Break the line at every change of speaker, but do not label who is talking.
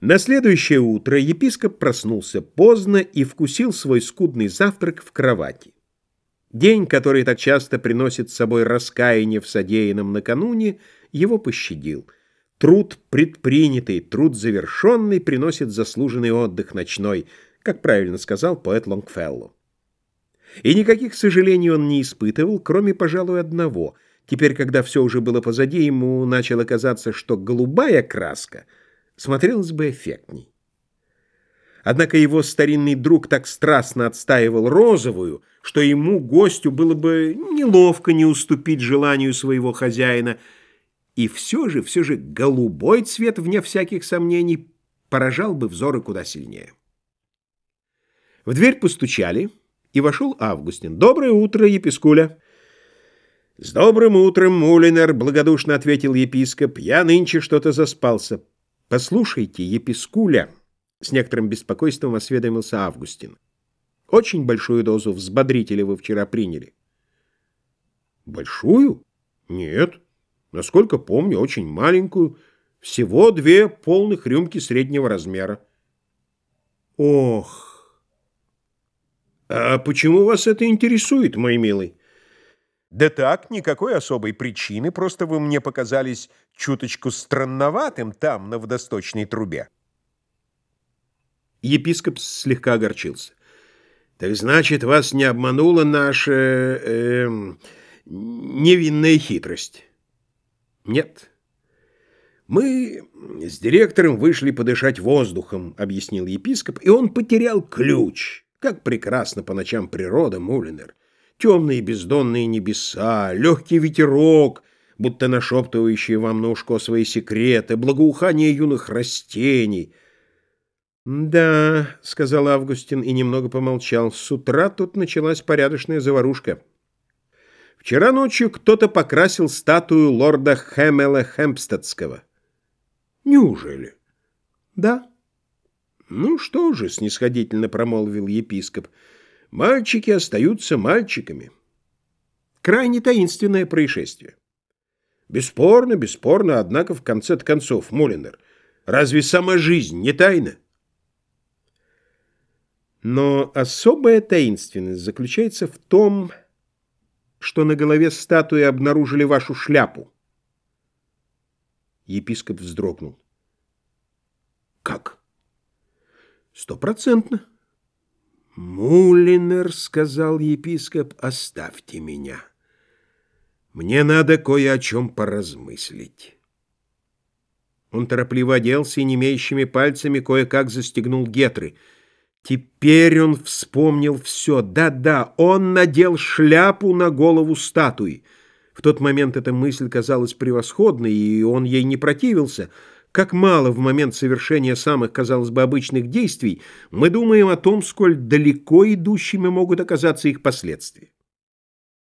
На следующее утро епископ проснулся поздно и вкусил свой скудный завтрак в кровати. День, который так часто приносит с собой раскаяние в содеянном накануне, его пощадил. Труд предпринятый, труд завершенный приносит заслуженный отдых ночной, как правильно сказал поэт Лонгфелло. И никаких сожалений он не испытывал, кроме, пожалуй, одного. Теперь, когда все уже было позади, ему начало казаться, что голубая краска — смотрелось бы эффектней. Однако его старинный друг так страстно отстаивал розовую, что ему, гостю, было бы неловко не уступить желанию своего хозяина, и все же, все же голубой цвет, вне всяких сомнений, поражал бы взоры куда сильнее. В дверь постучали, и вошел Августин. «Доброе утро, епискуля!» «С добрым утром, Мулинер!» — благодушно ответил епископ. «Я нынче что-то заспался. «Послушайте, епискуля», — с некоторым беспокойством осведомился Августин, «очень большую дозу взбодрителя вы вчера приняли». «Большую? Нет. Насколько помню, очень маленькую. Всего две полных рюмки среднего размера». «Ох! А почему вас это интересует, мой милый?» «Да так, никакой особой причины, просто вы мне показались чуточку странноватым там, на водосточной трубе». Епископ слегка огорчился. «Так значит, вас не обманула наша э, невинная хитрость?» «Нет». «Мы с директором вышли подышать воздухом», — объяснил епископ, «и он потерял ключ. Как прекрасно по ночам природа, Мулинер темные бездонные небеса, легкий ветерок, будто нашептывающие вам на ушко свои секреты, благоухание юных растений. «Да», — сказал Августин и немного помолчал, — «с утра тут началась порядочная заварушка. Вчера ночью кто-то покрасил статую лорда Хэмела Хэмпстедского». «Неужели?» «Да». «Ну что же», — снисходительно промолвил епископ, — Мальчики остаются мальчиками. Крайне таинственное происшествие. Бесспорно, бесспорно, однако в конце концов, Мулинер, разве сама жизнь не тайна? Но особая таинственность заключается в том, что на голове статуи обнаружили вашу шляпу. Епископ вздрогнул. Как? Стопроцентно. «Мулинер», — сказал епископ, — «оставьте меня. Мне надо кое о чем поразмыслить». Он торопливо оделся и немеющими пальцами кое-как застегнул гетры. Теперь он вспомнил все. Да-да, он надел шляпу на голову статуи. В тот момент эта мысль казалась превосходной, и он ей не противился — как мало в момент совершения самых, казалось бы, обычных действий мы думаем о том, сколь далеко идущими могут оказаться их последствия.